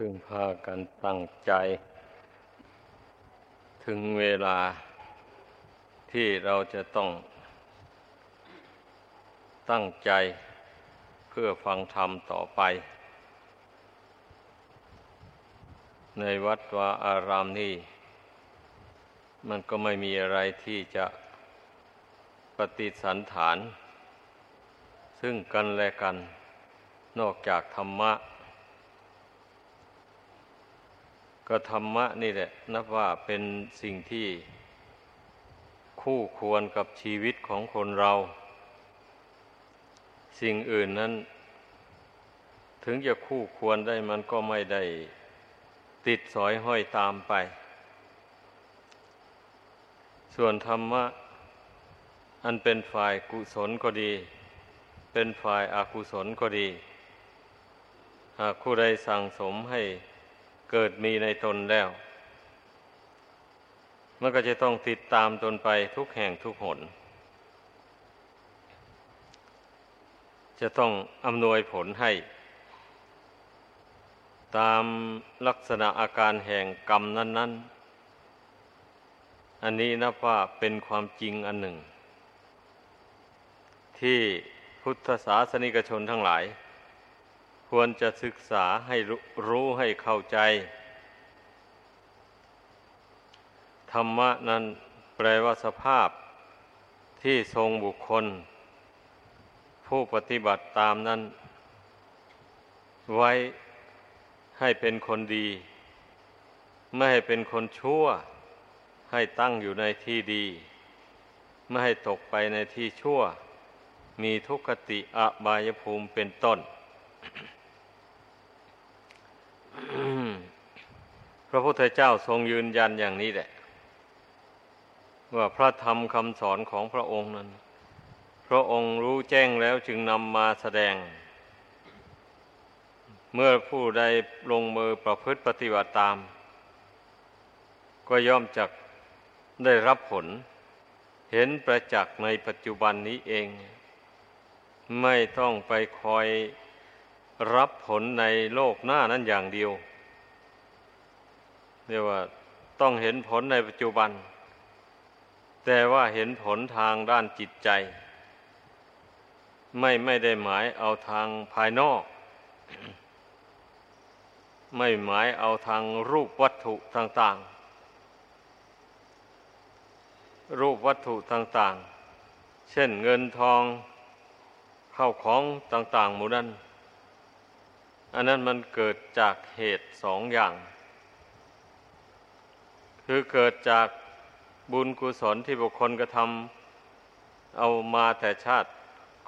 พึ่งพากันตั้งใจ ถึงเวลาที่เราจะต้อง ตั้งใจเพื่อฟังธรรมต่อไป ในวัดวาอารามนี้มันก็ไม่มีอะไรที่จะปฏิสันฐาน ซึ่งกันและกันนอกจากธรรมะ ก็ธรรมะนี่แหละ นับว่าเป็นสิ่งที่คู่ควรกับชีวิตของคนเรา สิ่งอื่นนั้น ถึงจะคู่ควรได้มันก็ไม่ได้ติดสอยห้อยตามไป ส่วนธรรมะ อันเป็นฝ่ายกุศลก็ดี เป็นฝ่ายอากุศลก็ดี หากผู้ใดสั่งสมให้ เกิดมีในตนแล้ว มันก็จะต้องติดตามตนไปทุกแห่งทุกหน จะต้องอำนวยผลให้ ตามลักษณะอาการแห่งกรรมนั้น ๆ อันนี้นับว่าเป็นความจริงอันหนึ่ง ที่พุทธศาสนิกชนทั้งหลาย ควรจะศึกษาให้รู้ให้เข้าใจ ธรรมะนั้นแปลว่าสภาพที่ทรงบุคคล ผู้ปฏิบัติตามนั้น ไว้ให้เป็นคนดี ไม่ให้เป็นคนชั่ว ให้ตั้งอยู่ในที่ดี ไม่ให้ตกไปในที่ชั่ว มีทุกขติอบายภูมิเป็นต้น ระพุทธเจ้าทรงยืนยันอย่างนี้แหละ ว่าพระธรรมคำสอนของพระองค์นั้น พระองค์รู้แจ้งแล้วจึงนำมาแสดง เมื่อผู้ใดลงมือประพฤติปฏิบัติตาม ก็ย่อมจักได้รับผล เห็นประจักษ์ในปัจจุบันนี้เอง ไม่ต้องไปคอยรับผลในโลกหน้านั้นอย่างเดียว เรียกว่าต้องเห็นผลในปัจจุบัน แต่ว่าเห็นผลทางด้านจิตใจ ไม่ไม่ได้หมายเอาทางภายนอก ไม่หมายเอาทางรูปวัตถุต่างๆ รูปวัตถุต่างๆ เช่นเงินทองเข้าของต่างๆหมู่นั้น อันนั้นมันเกิดจากเหตุสองอย่าง คือเกิดจากบุญกุศลที่บุคคลกระทำเอามาแต่ชาติ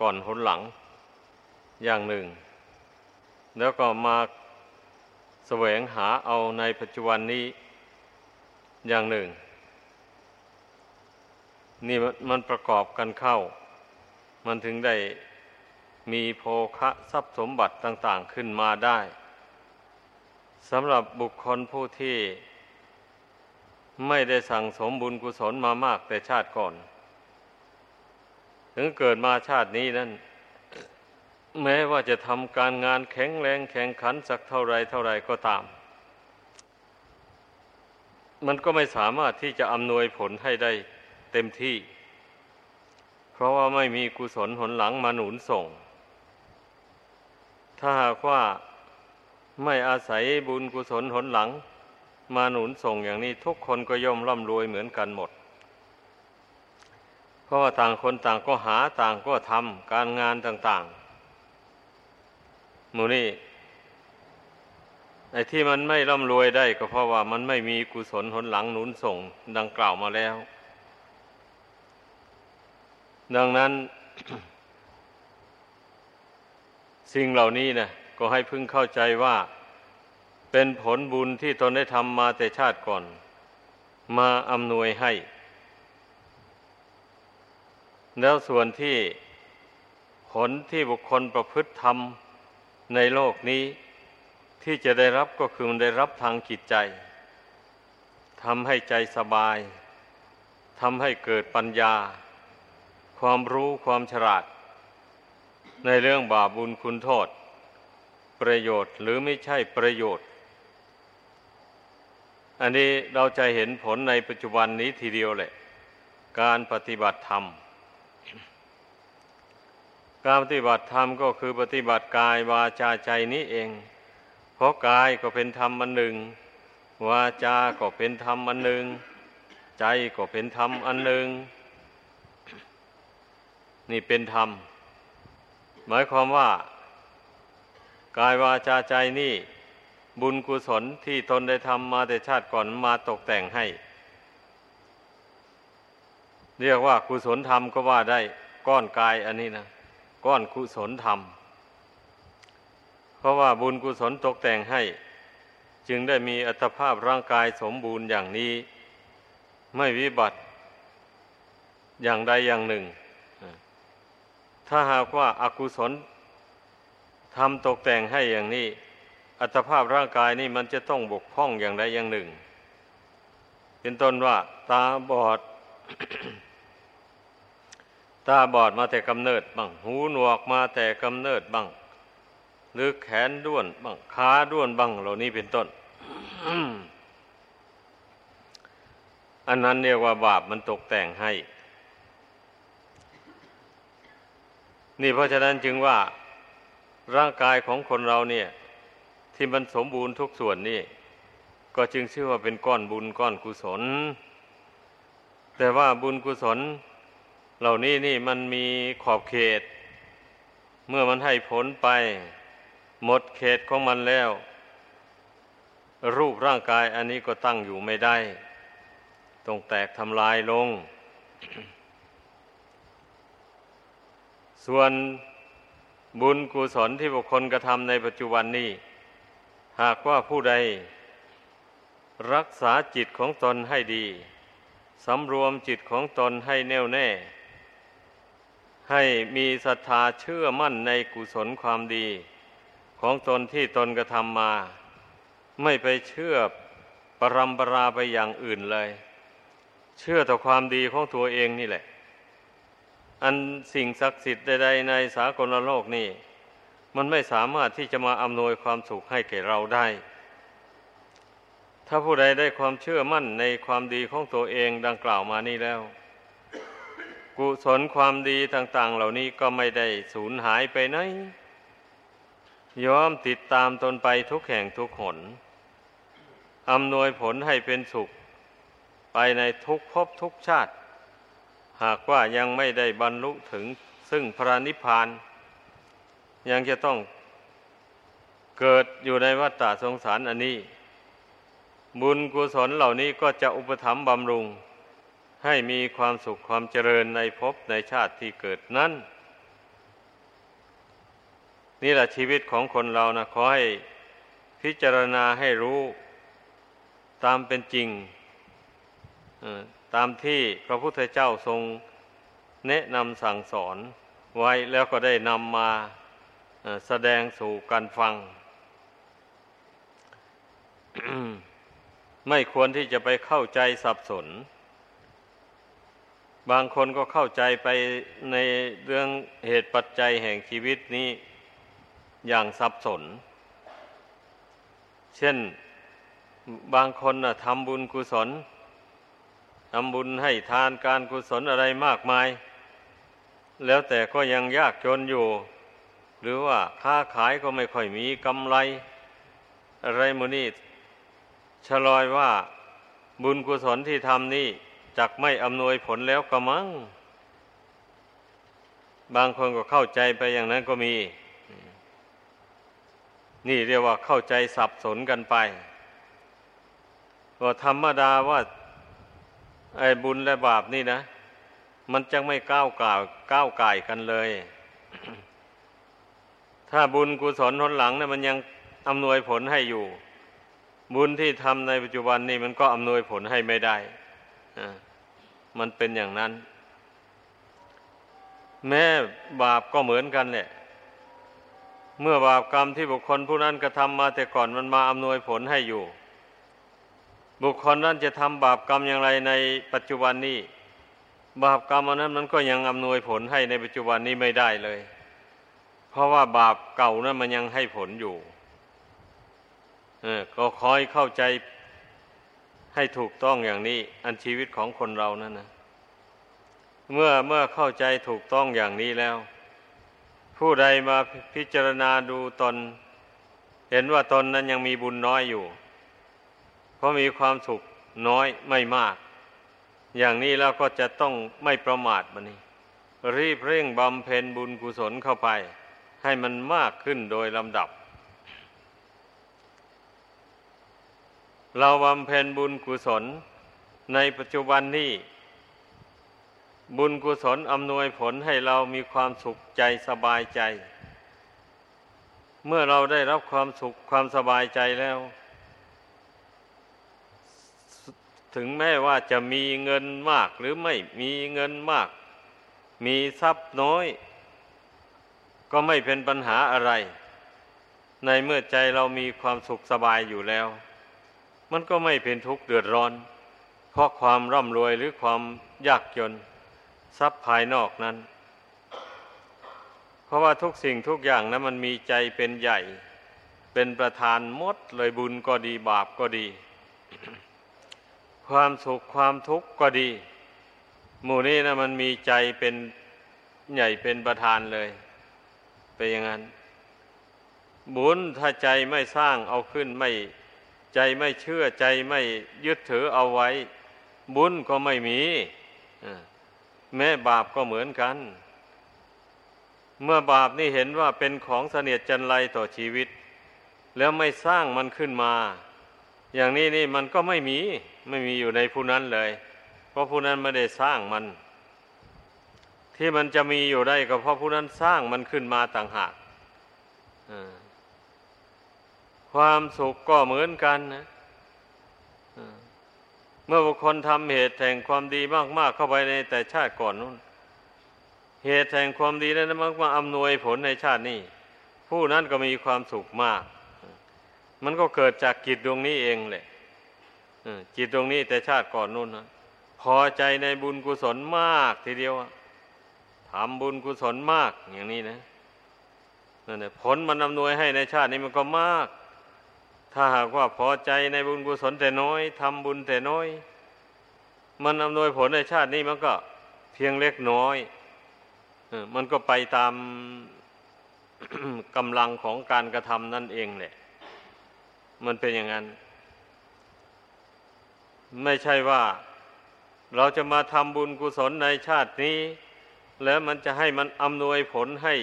ก่อนหนหลังอย่างหนึ่ง แล้วก็มาแสวงหาเอาในปัจจุบันนี้อย่างหนึ่ง นี่มันประกอบกันเข้า มันถึงได้มีโภคะทรัพย์สมบัติต่าง ๆ ขึ้นมาได้สำหรับบุคคลผู้ที่ ไม่ได้สั่งสมบุญกุศลมามากแต่ชาติก่อน ถึงเกิดมาชาตินี้นั้นแม้ว่าจะทำการงานแข็งแรงแข่งขันสักเท่าไรเท่าไรก็ตาม มันก็ไม่สามารถที่จะอำนวยผลให้ได้เต็มที่ เพราะว่าไม่มีกุศลหนหลังมาหนุนส่ง ถ้าหากว่าไม่อาศัยบุญกุศลหนหลัง มาหนุนส่งอย่างนี้ทุกคนก็ย่อมร่ำรวยเหมือนกันหมด เพราะว่าต่างคนต่างก็หาต่างก็ทำการงานต่าง ๆ หมูนี่ไอ้ที่มันไม่ร่ำรวยได้ก็เพราะว่ามันไม่มีกุศลหนหลังหนุนส่ง ดังกล่าวมาแล้ว ดังนั้น สิ่งเหล่านี้นะก็ให้พึงเข้าใจว่า เป็นผลบุญที่ตนได้ทำมาแต่ชาติก่อน มาอำนวยให้ แล้วส่วนที่ผลที่บุคคลประพฤติทำในโลกนี้ ที่จะได้รับก็คือมันได้รับทางจิตใจทำให้ใจสบายทำให้เกิดปัญญา ความรู้ความฉลาด ในเรื่องบาปบุญคุณโทษ ประโยชน์หรือไม่ใช่ประโยชน์ อันนี้เราจะเห็นผลในปัจจุบันนี้ทีเดียวแหละ การปฏิบัติธรรม การปฏิบัติธรรมก็คือปฏิบัติกายวาจาใจนี้เอง เพราะกายก็เป็นธรรมอันหนึ่ง วาจาก็เป็นธรรมอันหนึ่ง ใจก็เป็นธรรมอันหนึ่ง นี่เป็นธรรม หมายความว่ากายวาจาใจนี่ บุญกุศลที่ตนได้ทำมาแต่ชาติก่อนมาตกแต่งให้ เรียกว่ากุศลธรรมก็ว่าได้ก้อนกายอันนี้นะก้อนกุศลธรรม เพราะว่าบุญกุศลตกแต่งให้ จึงได้มีอัตภาพร่างกายสมบูรณ์อย่างนี้ ไม่วิบัติอย่างใดอย่างหนึ่ง ถ้าหากว่าอากุศลทำตกแต่งให้อย่างนี้ อัตภาพร่างกายนี่มันจะต้องบกพร่องอย่างใดอย่างหนึ่ง เป็นต้นว่าตาบอด ตาบอดมาแต่กำเนิดบ้างหูหนวกมาแต่กำเนิดบ้างหรือแขนด้วนบ้างขาด้วนบ้างเหล่านี้เป็นต้น อันนั้นเรียกว่าบาปมันตกแต่งให้ นี่เพราะฉะนั้นจึงว่าร่างกายของคนเราเนี่ย ที่มันสมบูรณ์ทุกส่วนนี่ ก็จึงชื่อว่าเป็นก้อนบุญก้อนกุศล แต่ว่าบุญกุศล เหล่านี้นี่มันมีขอบเขต เมื่อมันให้ผลไป หมดเขตของมันแล้ว รูปร่างกายอันนี้ก็ตั้งอยู่ไม่ได้ ต้องแตกทำลายลง ส่วนบุญกุศลที่บุคคลกระทำในปัจจุบันนี้ หากว่าผู้ใด รักษาจิตของตนให้ดี สำรวมจิตของตนให้แน่วแน่ ให้มีศรัทธาเชื่อมั่นในกุศลความดี ของตนที่ตนกระทำมา ไม่ไปเชื่อปรำปราไปอย่างอื่นเลย เชื่อต่อความดีของตัวเองนี่แหละ อันสิ่งศักดิ์สิทธิ์ใดๆในสากลโลกนี่ มันไม่สามารถที่จะมาอำนวยความสุขให้แก่เราได้ ถ้าผู้ใดได้ความเชื่อมั่นในความดีของตัวเองดังกล่าวมานี้แล้ว กุศลความดีต่าง ๆ เหล่านี้ก็ไม่ได้สูญหายไปไหนยอมติดตามตนไปทุกแห่งทุกหนอำนวยผลให้เป็นสุข ไปในทุกภพทุกชาติ หากว่ายังไม่ได้บรรลุถึงซึ่งพระนิพพาน ยังจะต้องเกิดอยู่ในวัฏฏะสงสารอันนี้ บุญกุศลเหล่านี้ก็จะอุปถัมภ์บำรุง ให้มีความสุขความเจริญในภพในชาติที่เกิดนั้น นี่แหละชีวิตของคนเรานะขอให้พิจารณาให้รู้ตามเป็นจริงตามที่พระพุทธเจ้าทรงแนะนำสั่งสอนไว้แล้วก็ได้นำมา แสดงสู่กันฟัง ไม่ควรที่จะไปเข้าใจสับสน บางคนก็เข้าใจไปในเรื่องเหตุปัจจัยแห่งชีวิตนี้อย่างสับสน เช่นบางคนนะทำบุญกุศลทำบุญให้ทานการกุศลอะไรมากมาย แล้วแต่ก็ยังยากจนอยู่ รือว่าค้าขายก็ไม่ค่อยมีกำไร อะไรมูนี่ชลอยว่าบุญกุศลที่ทำนี่จักไม่อำนวยผลแล้วกระมัง บางคนก็เข้าใจไปอย่างนั้นก็มี นี่เรียกว่าเข้าใจสับสนกันไปก็ธรรมดาว่าไอ้บุญและบาปนี่นะ มันจังไม่ก้าวกล่าวก้าวไก่กันเลย ถ้าบุญกุศลทนหลังเนี่ยมันยังอำนวยผลให้อยู่ บุญที่ทำในปัจจุบันนี่มันก็อำนวยผลให้ไม่ได้มันเป็นอย่างนั้น แม้บาปก็เหมือนกันแหละเมื่อบาปกรรมที่บุคคลผู้นั้นกระทำมาแต่ก่อนมันมาอำนวยผลให้อยู่ บุคคลนั้นจะทำบาปกรรมอย่างไรในปัจจุบันนี้ บาปกรรมอันนั้นมันก็ยังอำนวยผลให้ในปัจจุบันนี้ไม่ได้เลย ราะว่าบาปเก่านั้นมันยังให้ผลอยู่เออก็คอยเข้าใจให้ถูกต้องอย่างนี้ อันชีวิตของคนเรานั่นนะเมื่อเมื่อเข้าใจถูกต้องอย่างนี้แล้ว ผู้ใดมาพิจารณาดูตน เห็นว่าตนนั้นยังมีบุญน้อยอยู่ เพราะมีความสุขน้อยไม่มาก อย่างนี้แล้วก็จะต้องไม่ประมาทมันนี่รีบเร่งบำเพ็ญบุญกุศลเข้าไป ให้มันมากขึ้นโดยลำดับ เราบำเพ็ญบุญกุศลในปัจจุบันนี้ บุญกุศลอำนวยผลให้เรามีความสุขใจสบายใจ เมื่อเราได้รับความสุขความสบายใจแล้ว ถึงแม้ว่าจะมีเงินมากหรือไม่มีเงินมาก มีทรัพย์น้อย ก็ไม่เป็นปัญหาอะไร ในเมื่อใจเรามีความสุขสบายอยู่แล้ว มันก็ไม่เป็นทุกข์เดือดร้อน เพราะความร่ำรวยหรือความยากจนทรัพย์ภายนอกนั้น เพราะว่าทุกสิ่งทุกอย่างนะั้นมันมีใจเป็นใหญ่ เป็นประธานมดเลยบุญก็ดีบาปก็ดี ความสุขความทุกข์ก็ดี หมู่นี้นะมันมีใจเป็นใหญ่เป็นประธานเลย เป็นอย่างนั้น บุญถ้าใจไม่สร้างเอาขึ้นไม่ใจไม่เชื่อใจไม่ยึดถือเอาไว้ บุญก็ไม่มีแม้บาปก็เหมือนกัน เมื่อบาปนี่เห็นว่าเป็นของเสนียดจันไรต่อชีวิต แล้วไม่สร้างมันขึ้นมา อย่างนี้นี่มันก็ไม่มี ไม่มีอยู่ในผู้นั้นเลย เพราะผู้นั้นไม่ได้สร้างมัน ที่มันจะมีอยู่ได้ก็เพราะผู้นั้นสร้างมันขึ้นมาต่างหากความสุขก็เหมือนกันนะเมื่อบุคคลทำเหตุแห่งความดีมาก ๆ เข้าไปในแต่ชาติก่อนนู้น เหตุแห่งความดีนั้นมันมาอำนวยผลในชาตินี้ ผู้นั้นก็มีความสุขมาก มันก็เกิดจากจิตดวงนี้เองแหละจิตดวงนี้แต่ชาติก่อนนู้นนะพอใจในบุญกุศลมากทีเดียว ทำบุญกุศลมากอย่างนี้นะนั่นแหละผลมันอำนวยให้ในชาตินี้มันก็มาก ถ้าหากว่าพอใจในบุญกุศลแต่น้อยทำบุญแต่น้อย มันอำนวยผลในชาตินี้มันก็เพียงเล็กน้อยมันก็ไปตามกำลังของการกระทำนั่นเองแหละ มันเป็นอย่างนั้น ไม่ใช่ว่า เราจะมาทำบุญกุศลในชาตินี้ แล้วมันจะให้มันอำนวยผลให้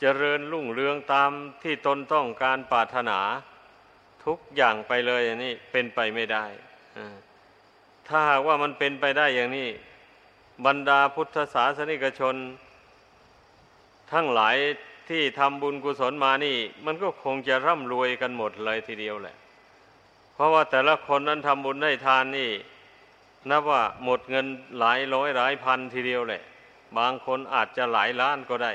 เจริญรุ่งเรืองตามที่ตนต้องการปรารถนา ทุกอย่างไปเลยอย่างนี้เป็นไปไม่ได้ ถ้าหากว่ามันเป็นไปได้อย่างนี้ บรรดาพุทธศาสนิกชน ทั้งหลายที่ทำบุญกุศลมานี่ มันก็คงจะร่ำรวยกันหมดเลยทีเดียวแหละ เพราะว่าแต่ละคนนั้นทำบุญได้ทานนี่ นับว่าหมดเงินหลายร้อยหลายพันทีเดียวแหละ บางคนอาจจะหลายล้านก็ได้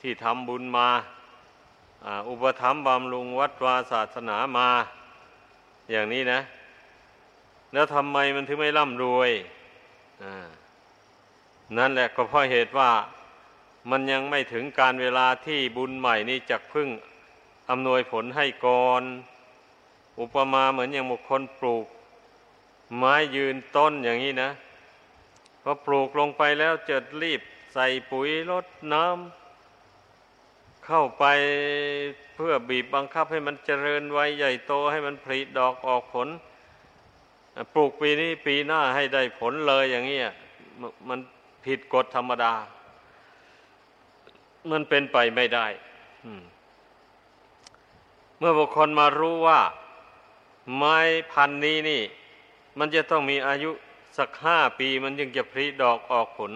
ที่ทำบุญมาอุปถัมภ์บำรุงวัดวาศาสนามา อย่างนี้นะ แล้วทำไมมันถึงไม่ร่ำรวยนั่นแหละก็เพราะเหตุว่ามันยังไม่ถึงการเวลาที่บุญใหม่นี้จะพึ่งอำนวยผลให้ก่อน อุปมาเหมือนอย่างบุคคลปลูก ไม้ยืนต้นอย่างนี้นะ พอปลูกลงไปแล้วจะรีบใส่ปุ๋ยลดน้ำเข้าไปเพื่อบีบบังคับให้มันเจริญไวใหญ่โตให้มันผลิดอกออกผล ปลูกปีนี้ปีหน้าให้ได้ผลเลยอย่างนี้มันผิดกฎธรรมดา มันเป็นไปไม่ได้เมื่อบุคคลมารู้ว่า ไม้พันนี้นี่ มันจะต้องมีอายุ สักห้าปีมันจึงจะผลิดอกออกผล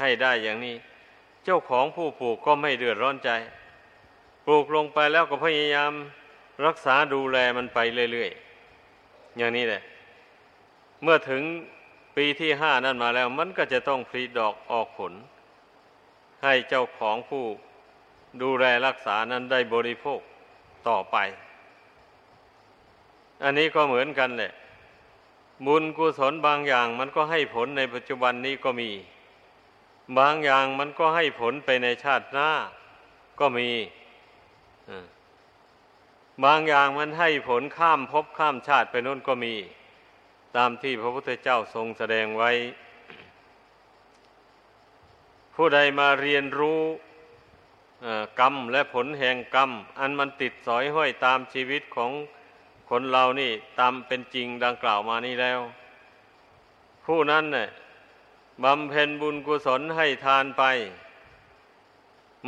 ให้ได้อย่างนี้ เจ้าของผู้ปลูกก็ไม่เดือดร้อนใจ ปลูกลงไปแล้วก็พยายามรักษาดูแลมันไปเรื่อยๆอย่างนี้แหละ เมื่อถึงปีที่ห้านั่นมาแล้ว มันก็จะต้องผลิดอกออกผล ให้เจ้าของผู้ดูแลรักษานั้นได้บริโภคต่อไป อันนี้ก็เหมือนกันแหละ บุญกุศลบางอย่างมันก็ให้ผลในปัจจุบันนี้ก็มี บางอย่างมันก็ให้ผลไปในชาติหน้าก็มีบางอย่างมันให้ผลข้ามภพข้ามชาติไปนู่นก็มี ตามที่พระพุทธเจ้าทรงแสดงไว้ ผู้ใดมาเรียนรู้กรรมและผลแห่งกรรม อันมันติดสอยห้อยตามชีวิตของ คนเรานี่ตามเป็นจริงดังกล่าวมานี้แล้ว ผู้นั้นเนี่ยบำเพ็ญบุญกุศลให้ทานไป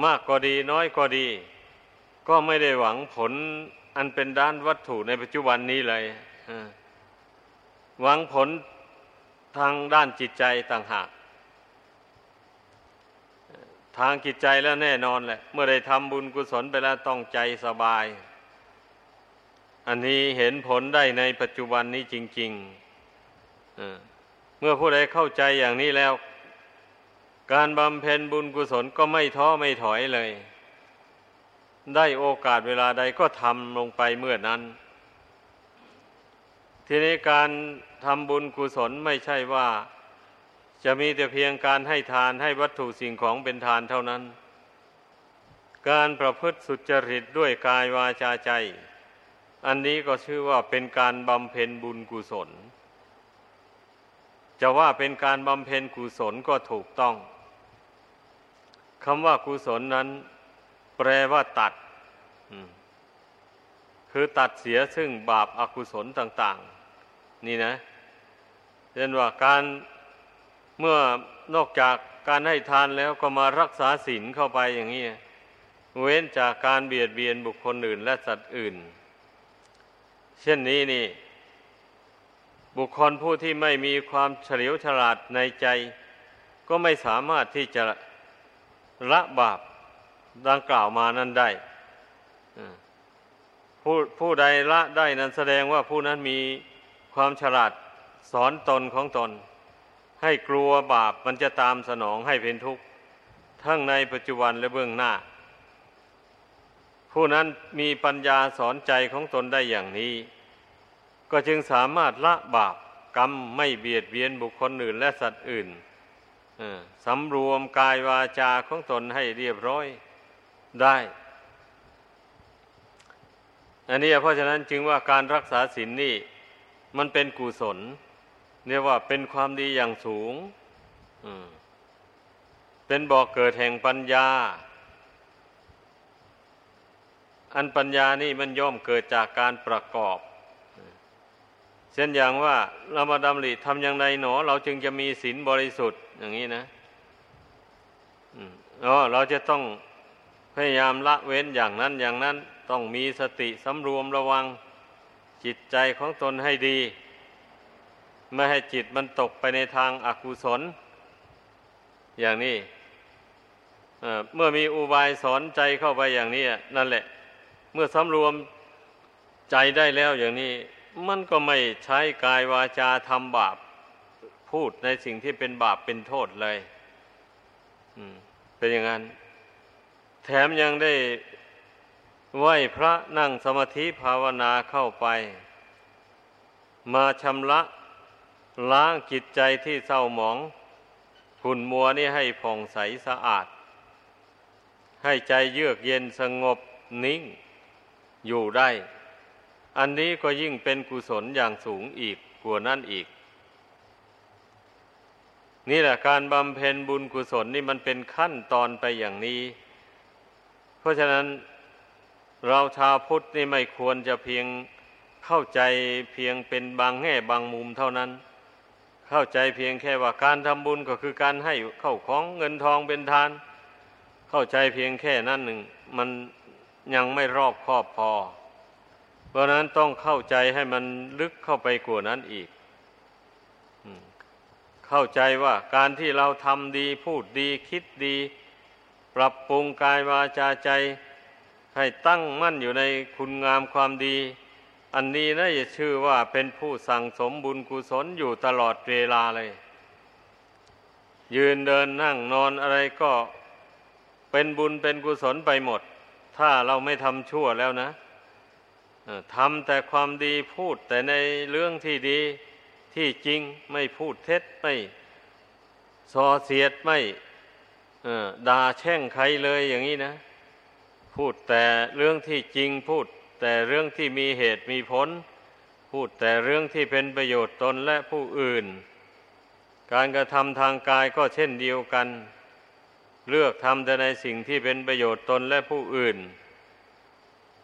มากก็ดีน้อยก็ดี ก็ไม่ได้หวังผลอันเป็นด้านวัตถุในปัจจุบันนี้เลยหวังผลทางด้านจิตใจต่างหาก ทางจิตใจแล้วแน่นอนแหละ เมื่อได้ทำบุญกุศลไปแล้วต้องใจสบาย อันนี้เห็นผลได้ในปัจจุบันนี้จริงๆเมื่อผู้ใดเข้าใจอย่างนี้แล้ว การบำเพ็ญบุญกุศลก็ไม่ท้อไม่ถอยเลย ได้โอกาสเวลาใดก็ทำลงไปเมื่อนั้น ทีนี้การทำบุญกุศลไม่ใช่ว่า จะมีแต่เพียงการให้ทานให้วัตถุสิ่งของเป็นทานเท่านั้น การประพฤติสุจริตด้วยกายวาจาใจ อันนี้ก็ชื่อว่าเป็นการบำเพ็ญบุญกุศล จะว่าเป็นการบำเพ็ญกุศลก็ถูกต้องคำว่ากุศลนั้น แปลว่าตัด คือตัดเสียซึ่งบาปอากุศลต่าง ๆ นี่นะเช่นว่าการเมื่อนอกจากการให้ทานแล้วก็มารักษาศีลเข้าไปอย่างนี้ เว้นจากการเบียดเบียนบุคคลอื่นและสัตว์อื่น เช่นนี้นี่ บุคคลผู้ที่ไม่มีความเฉลียวฉลาดในใจ ก็ไม่สามารถที่จะละบาปดังกล่าวมานั้นได้ผู้ผู้ใดละได้นั้นแสดงว่าผู้นั้นมีความฉลาดสอนตนของตน ให้กลัวบาปมันจะตามสนองให้เป็นทุกข์ทั้งในปัจจุบันและเบื้องหน้า ผู้นั้นมีปัญญาสอนใจของตนได้อย่างนี้ ก็จึงสามารถละบาปกรรมไม่เบียดเบียนบุคคลอื่นและสัตว์อื่นสำรวมกายวาจาของตนให้เรียบร้อยได้ อันนี้เพราะฉะนั้นจึงว่าการรักษาศีลนนี่ มันเป็นกุศลเรียกว่าเป็นความดีอย่างสูง เป็นบ่อกเกิดแห่งปัญญา อันปัญญานี่มันย่อมเกิดจากการประกอบ เช่นอย่างว่าเรามาดำริทำอย่างไรหนอ เราจึงจะมีศีลบริสุทธิ์อย่างนี้นะอ๋อเราจะต้องพยายามละเว้นอย่างนั้นอย่างนั้นต้องมีสติสำรวมระวังจิตใจของตนให้ดี ไม่ให้จิตมันตกไปในทางอากุศล อย่างนี้เมื่อมีอุบายสอนใจเข้าไปอย่างนี้นั่นแหละ เมื่อสำรวมใจได้แล้วอย่างนี้ มันก็ไม่ใช้กายวาจาทำบาป พูดในสิ่งที่เป็นบาปเป็นโทษเลยเป็นอย่างนั้น แถมยังได้ไหวพระนั่งสมาธิภาวนาเข้าไป มาชำระล้างจิตใจที่เศร้าหมองขุ่นมัวนี่ให้ผ่องใสสะอาด ให้ใจเยือกเย็นสงบนิ่งอยู่ได้ อันนี้ก็ยิ่งเป็นกุศลอย่างสูงอีกกว่านั้นอีก นี่แหละการบำเพ็ญบุญกุศลนี่มันเป็นขั้นตอนไปอย่างนี้ เพราะฉะนั้นเราชาวพุทธนี่ไม่ควรจะเพียงเข้าใจเพียงเป็นบางแง่บางมุมเท่านั้น เข้าใจเพียงแค่ว่าการทำบุญก็คือการให้เข้าของเงินทองเป็นทาน เข้าใจเพียงแค่นั้นหนึ่ง มันยังไม่รอบครอบพอ เพราะนั้นต้องเข้าใจให้มันลึกเข้าไปกว่านั้นอีก เข้าใจว่าการที่เราทำดีพูดดีคิดดี ปรับปรุงกายวาจาใจ ให้ตั้งมั่นอยู่ในคุณงามความดี อันนี้นะจะชื่อว่าเป็นผู้สั่งสมบุญกุศลอยู่ตลอดเวลาเลย ยืนเดินนั่งนอนอะไรก็เป็นบุญเป็นกุศลไปหมด ถ้าเราไม่ทำชั่วแล้วนะ ทำแต่ความดีพูดแต่ในเรื่องที่ดีที่จริงไม่พูดเท็จไม่ส่อเสียดไม่ด่าแช่งใครเลยอย่างนี้นะ พูดแต่เรื่องที่จริงพูด แต่เรื่องที่มีเหตุมีผล พูดแต่เรื่องที่เป็นประโยชน์ตนและผู้อื่น การกระทำทางกายก็เช่นเดียวกัน เลือกทำแต่ในสิ่งที่เป็นประโยชน์ตนและผู้อื่น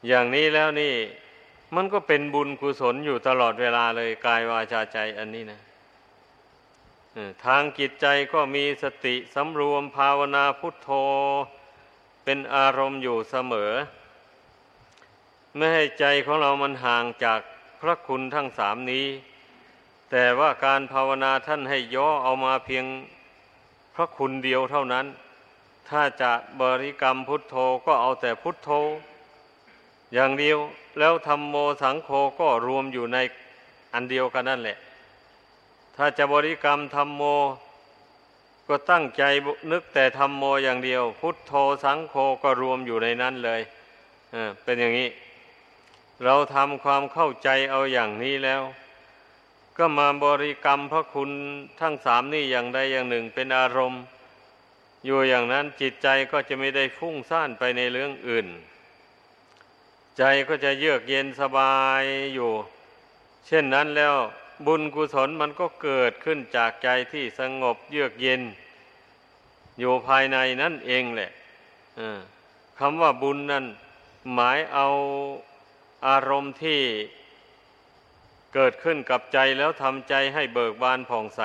อย่างนี้แล้วนี่ มันก็เป็นบุญกุศลอยู่ตลอดเวลาเลยกายวาจาใจอันนี้นะทางจิตใจก็มีสติสำรวมภาวนาพุทโธ เป็นอารมณ์อยู่เสมอ ไม่ให้ใจของเรามันห่างจากพระคุณทั้งสามนี้ แต่ว่าการภาวนาท่านให้ย่อเอามาเพียงพระคุณเดียวเท่านั้น ถ้าจะบริกรรมพุทโธก็เอาแต่พุทโธ อย่างเดียวแล้วธรรมโมสังโฆก็รวมอยู่ในอันเดียวกันนั่นแหละ ถ้าจะบริกรรมธรรมโม ก็ตั้งใจนึกแต่ธรรมโมอย่างเดียว พุทโธสังโฆก็รวมอยู่ในนั้นเลยเเป็นอย่างนี้ เราทำความเข้าใจเอาอย่างนี้แล้ว ก็มาบริกรรมพระคุณทั้งสามนี่อย่างใดอย่างหนึ่งเป็นอารมณ์ อยู่อย่างนั้นจิตใจก็จะไม่ได้ฟุ้งซ่านไปในเรื่องอื่น ใจก็จะเยือกเย็นสบายอยู่ เช่นนั้นแล้วบุญกุศลมันก็เกิดขึ้นจากใจที่สงบเยือกเย็น อยู่ภายในนั่นเองแหละคำว่าบุญนั่นหมายเอาอารมณ์ที่เกิดขึ้นกับใจแล้วทำใจให้เบิกบานผ่องใส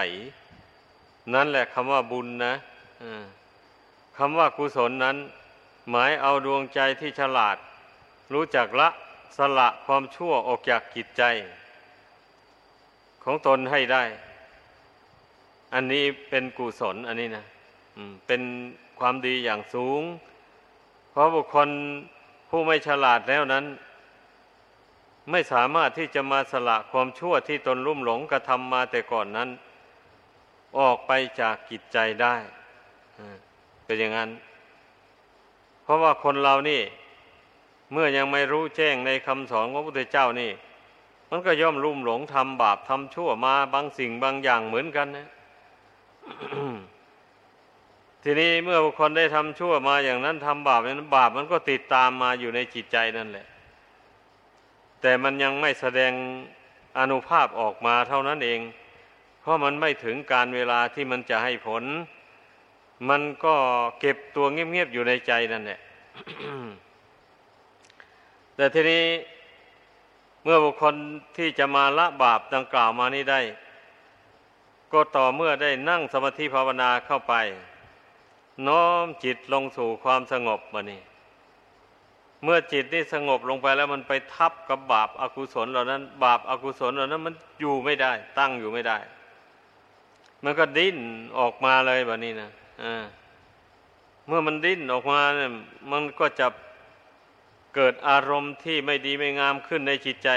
นั่นแหละคำว่าบุญนะคำว่ากุศลนั้น หมายเอาดวงใจที่ฉลาด รู้จักละสละความชั่วออกจากกิจใจ ของตนให้ได้ อันนี้เป็นกุศล อันนี้นะเป็นความดีอย่างสูง เพราะบุคคลผู้ไม่ฉลาดแล้วนั้น ไม่สามารถที่จะมาสละความชั่วที่ตนรุ่มหลงกระทำมาแต่ก่อนนั้น ออกไปจากกิจใจได้เป็นอย่างนั้น เพราะว่าคนเรานี่ เมื่อยังไม่รู้แจ้งในคำสอนของพระพุทธเจ้านี่ มันก็ย่อมลุ่มหลงทำบาปทำชั่วมาบางสิ่งบางอย่างเหมือนกันนะทีนี้เมื่อบุคคลได้ทำชั่วมาอย่างนั้นทำบาปอย่างนั้นบาปมันก็ติดตามมาอยู่ในจิตใจนั่นแหละ แต่มันยังไม่แสดงอนุภาพออกมาเท่านั้นเอง เพราะมันไม่ถึงการเวลาที่มันจะให้ผล มันก็เก็บตัวเงียบๆอยู่ในใจนั่นแหละ แต่ทีนี้เมื่อบุคคลที่จะมาละบาปดังกล่าวมานี้ได้ ก็ต่อเมื่อได้นั่งสมาธิภาวนาเข้าไป น้อมจิตลงสู่ความสงบมานี่เมื่อจิตนี่สงบลงไปแล้วมันไปทับกับบาปอากุศลเหล่านั้น บาปอากุศลเหล่านั้นมันอยู่ไม่ได้ ตั้งอยู่ไม่ได้ มันก็ดิ้นออกมาเลยแบบนี้นะอ่าเมื่อมันดิ้นออกมาเนี่ยมันก็จะ เกิดอารมณ์ที่ไม่ดีไม่งามขึ้นในจิตใจ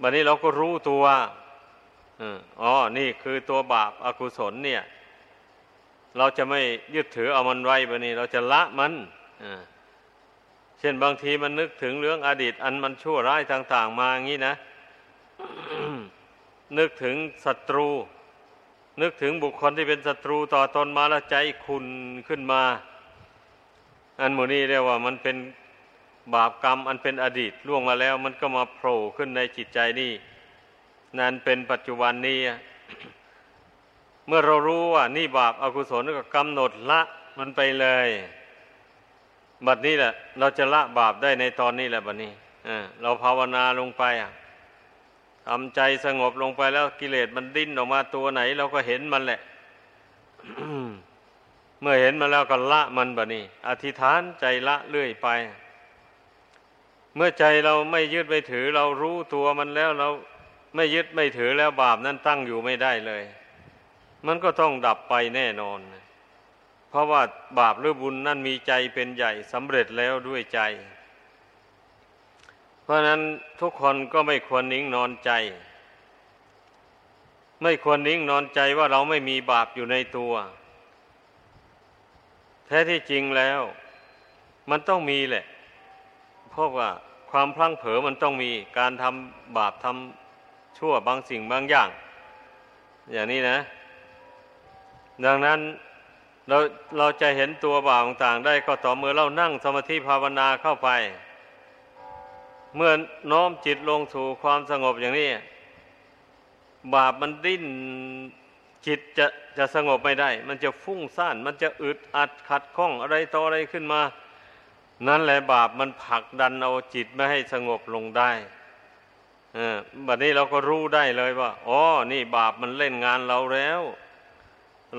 บัดนี้เราก็รู้ตัวอ๋อ นี่คือตัวบาปอากุศลเนี่ย เราจะไม่ยึดถือเอามันไว้บัดนี้ เราจะละมันเช่นบางทีมันนึกถึงเรื่องอดีต อันมันชั่วร้ายต่าง ๆ มาอย่างนี้นะ นึกถึงศัตรู นึกถึงบุคคลที่เป็นศัตรูต่อตนมาแล้วใจขุนขึ้นมา อันโมนี้เรียกว่ามันเป็น บาปกรรมอันเป็นอดีตล่วงมาแล้ว มันก็มาโผล่ขึ้นในจิตใจนี่นั่นเป็นปัจจุบันนี้เมื่อเรารู้ว่า นี่บาปอากุศลก็กำหนดละมันไปเลย บัดนี้แหละ เราจะละบาปได้ในตอนนี้แหละบัดนี้เราภาวนาลงไปทำใจสงบลงไปแล้วกิเลสมันดิ้นออกมาตัวไหน เราก็เห็นมันแหละเมื่อเห็นมาแล้วก็ละมันบัดนี้ อธิษฐานใจละเรื่อยไป เมื่อใจเราไม่ยึดไม่ถือ เรารู้ตัวมันแล้วเราไม่ยึดไม่ถือแล้วบาปนั้นตั้งอยู่ไม่ได้เลย มันก็ต้องดับไปแน่นอน เพราะว่าบาปหรือบุญนั่นมีใจเป็นใหญ่สำเร็จแล้วด้วยใจ เพราะนั้นทุกคนก็ไม่ควรนิ่งนอนใจ ไม่ควรนิ่งนอนใจว่าเราไม่มีบาปอยู่ในตัว แท้ที่จริงแล้ว มันต้องมีแหละ เพราะว่าความพลั้งเผลอมันต้องมีการทำบาปทำชั่วบางสิ่งบางอย่าง อย่างนี้นะ ดังนั้นเราเราจะเห็นตัวบาปต่างๆ ได้ก็ต่อเมื่อเรานั่งสมาธิภาวนาเข้าไป เมื่อน้อมจิตลงสู่ความสงบอย่างนี้ บาปมันดิ้นจิตจะจะสงบไม่ได้ มันจะฟุ้งซ่าน มันจะอึดอัดขัดข้องอะไรต่ออะไรขึ้นมา นั่นแหละบาปมันผลักดันเอาจิตไม่ให้สงบลงได้เออบัดนี้เราก็รู้ได้เลยว่าอ๋อนี่บาปมันเล่นงานเราแล้ว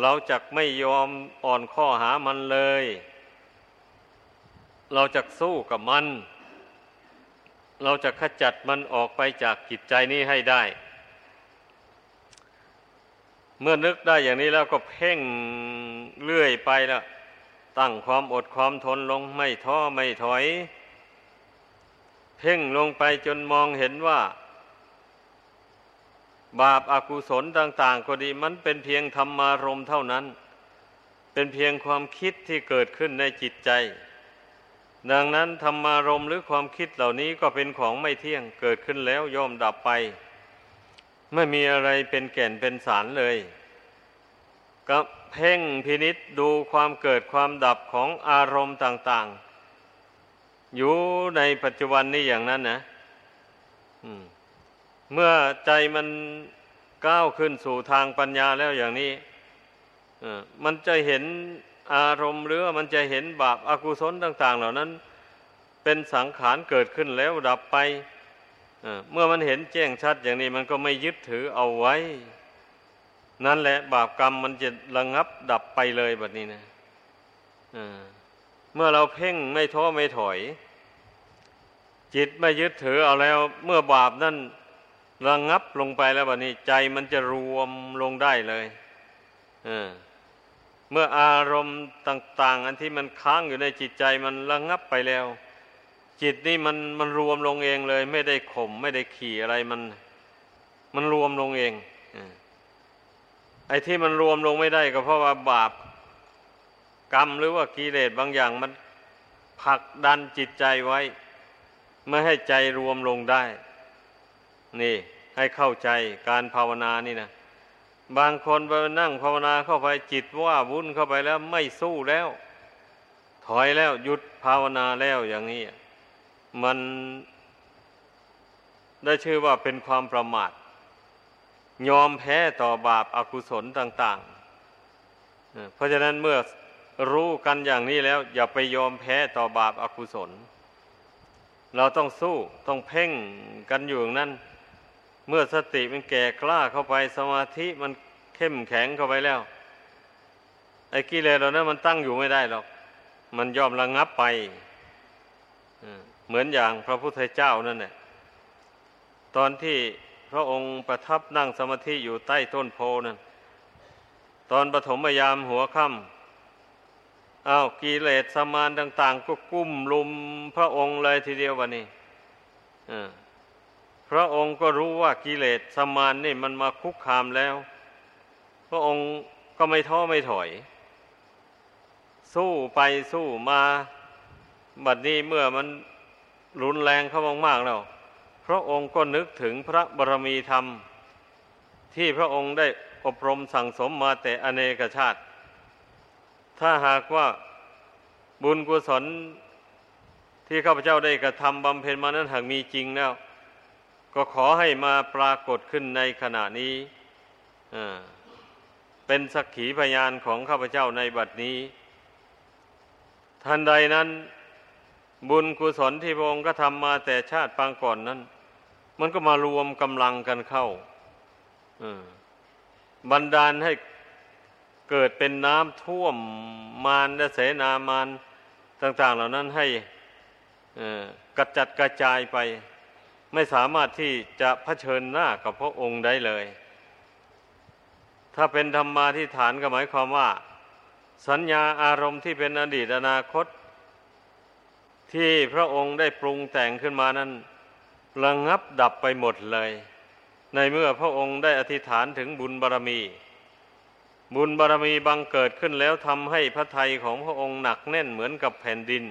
เราจะไม่ยอมอ่อนข้อหามันเลย เราจะสู้กับมัน เราจะขจัดมันออกไปจากจิตใจนี้ให้ได้ เมื่อนึกได้อย่างนี้แล้วก็เพ่งเลื่อยไปแล้ว ตั้งความอดความทนลงไม่ท้อไม่ถอย เพ่งลงไปจนมองเห็นว่า บาปอากุศลต่าง ๆ ก็ดีมันเป็นเพียงธรรมารมเท่านั้น เป็นเพียงความคิดที่เกิดขึ้นในจิตใจ ดังนั้นธรรมารมหรือความคิดเหล่านี้ก็เป็นของไม่เที่ยงเกิดขึ้นแล้วย่อมดับไป ไม่มีอะไรเป็นแก่นเป็นสารเลย ก็ เพ่งพินิษดูความเกิดความดับของอารมณ์ต่าง ๆ อยู่ในปัจจุบันนี้อย่างนั้นนะเมื่อใจมันก้าวขึ้นสู่ทางปัญญาแล้วอย่างนี้มันจะเห็นอารมณ์หรือมันจะเห็นบาปอากุศลต่าง ๆ เหล่านั้น เป็นสังขารเกิดขึ้นแล้วดับไปเมื่อมันเห็นแจ้งชัดอย่างนี้มันก็ไม่ยึดถือเอาไว้ นั่นแหละ บาปกรรมมันจะระงับดับไปเลยแบบนี้นะเมื่อเราเพ่งไม่ท้อไม่ถอย จิตไม่ยึดถือเอาแล้ว เมื่อบาปนั่นระงับลงไปแล้วแบบนี้ ใจมันจะรวมลงได้เลยเมื่ออารมณ์ต่าง ๆ อันที่มันค้างอยู่ในจิตใจมันระงับไปแล้ว จิตนี่มันมันรวมลงเองเลย ไม่ได้ข่มไม่ได้ขี่อะไรมัน มันรวมลงเอง ไอ้ที่มันรวมลงไม่ได้ก็เพราะว่าบาปกรรมหรือว่ากิเลสบางอย่างมันผลักดันจิตใจไว้ ไม่ให้ใจรวมลงได้ นี่ให้เข้าใจการภาวนานี่นะบางคนไปนั่งภาวนาเข้าไปจิตว่าวุ่นเข้าไปแล้วไม่สู้แล้ว ถอยแล้วหยุดภาวนาแล้วอย่างนี้ มันได้ชื่อว่าเป็นความประมาท ยอมแพ้ต่อบาปอากุศลต่าง ๆ เพราะฉะนั้นเมื่อรู้กันอย่างนี้แล้ว อย่าไปยอมแพ้ต่อบาปอากุศล เราต้องสู้ต้องเพ่งกันอยู่อย่างนั้น เมื่อสติมันแก่กล้าเข้าไปสมาธิมันเข้มแข็งเข้าไปแล้ว ไอ้กิเลสเรานั้นมันตั้งอยู่ไม่ได้หรอก มันยอมระงงับไปเหมือนอย่างพระพุทธเจ้านั่นแหละตอนที่ พระองค์ประทับนั่งสมาธิอยู่ใต้ต้นโพนั่นตอนปฐมยามหัวค่ำอ้าวกิเลสสมานต่าง ๆ ก็กุ้มลุมพระองค์เลยทีเดียววันนี้พระองค์ก็รู้ว่ากิเลสสมานนี่มันมาคุกคามแล้ว พระองค์ก็ไม่ท้อไม่ถอย สู้ไปสู้มา บัดนี้เมื่อมันรุนแรงเข้ามากๆแล้ว พระองค์ก็นึกถึงพระบรมีธรรม ที่พระองค์ได้อบรมสั่งสมมาแต่อเนกชาติ ถ้าหากว่าบุญกุศลที่ข้าพเจ้าได้กระทำบำเพ็ญมานั้นหากมีจริงแล้ว ก็ขอให้มาปรากฏขึ้นในขณะนี้เป็นสักขีพยานของข้าพเจ้าในบัดนี้ ทันใดนั้น บุญกุศลที่พระองค์ก็ทำมาแต่ชาติปางก่อนนั้น มันก็มารวมกำลังกันเข้าบันดาลให้เกิดเป็นน้ำท่วมมารและเสนามารต่าง ๆ เหล่านั้นให้กระจัดกระจายไป ไม่สามารถที่จะะเผชิญหน้ากับพระองค์ได้เลย ถ้าเป็นธรรมาที่ฐานก็หมายความว่า สัญญาอารมณ์ที่เป็นอดีตอนาคต ที่พระองค์ได้ปรุงแต่งขึ้นมานั้นระงงับดับไปหมดเลย ในเมื่อพระองค์ได้อธิษฐานถึงบุญบารรมี บุญบารรมีบังเกิดขึ้นแล้วทำให้พระทัยของพระองค์หนักแน่นเหมือนกับแผ่นดิน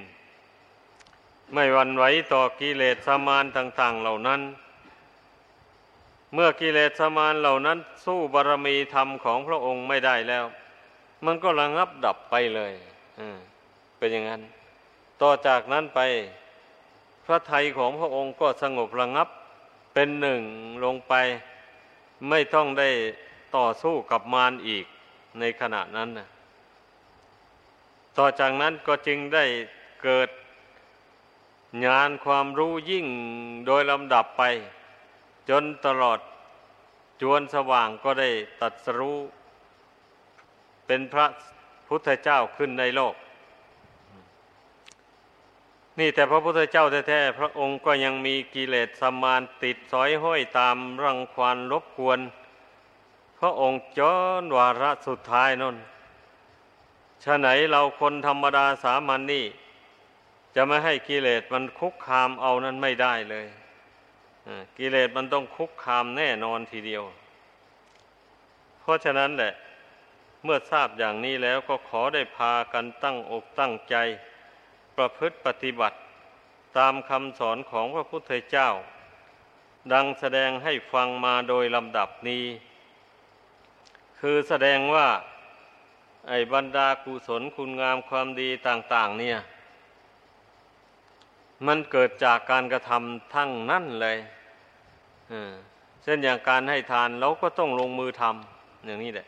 ไม่วันไหวต่อกิเลสสมานต่าง ๆ เหล่านั้น เมื่อกิเลสสมานเหล่านั้นสู้บารมีธรรมของพระองค์ไม่ได้แล้ว มันก็ระงับดับไปเลยเป็นอย่างนั้น ต่อจากนั้นไปพระไทยของพระองค์ก็สงบระงับเป็นหนึ่งลงไป ไม่ต้องได้ต่อสู้กับมารอีกในขณะนั้นนะต่อจากนั้นก็จึงได้เกิดงานความรู้ยิ่งโดยลำดับไป จนตลอดจวนสว่างก็ได้ตัดสรู้ เป็นพระพุทธเจ้าขึ้นในโลก นี่แต่พระพุทธเจ้าแท้ๆพระองค์ก็ยังมีกิเลสสมานติดสอยห้อยตามรังควานรบกวน พระองค์จนวาระสุดท้ายนนฉะไหนเราคนธรรมดาสามัญนนี่ จะไม่ให้กิเลสมันคุกคามเอานั้นไม่ได้เลยกิเลสมันต้องคุกคามแน่นอนทีเดียว เพราะฉะนั้นแหละ เมื่อทราบอย่างนี้แล้วก็ขอได้พากันตั้งอกตั้งใจ ประพฤติปฏิบัติ ตามคำสอนของพระพุทธเจ้า ดังแสดงให้ฟังมาโดยลำดับนี้ คือแสดงว่าไอ้บรรดากุศลคุณงามความดีต่าง ๆ เนี่ย มันเกิดจากการกระทำทั้งนั่นเลยเช่นอย่างการให้ทานเราก็ต้องลงมือทำอย่างนี้แหละ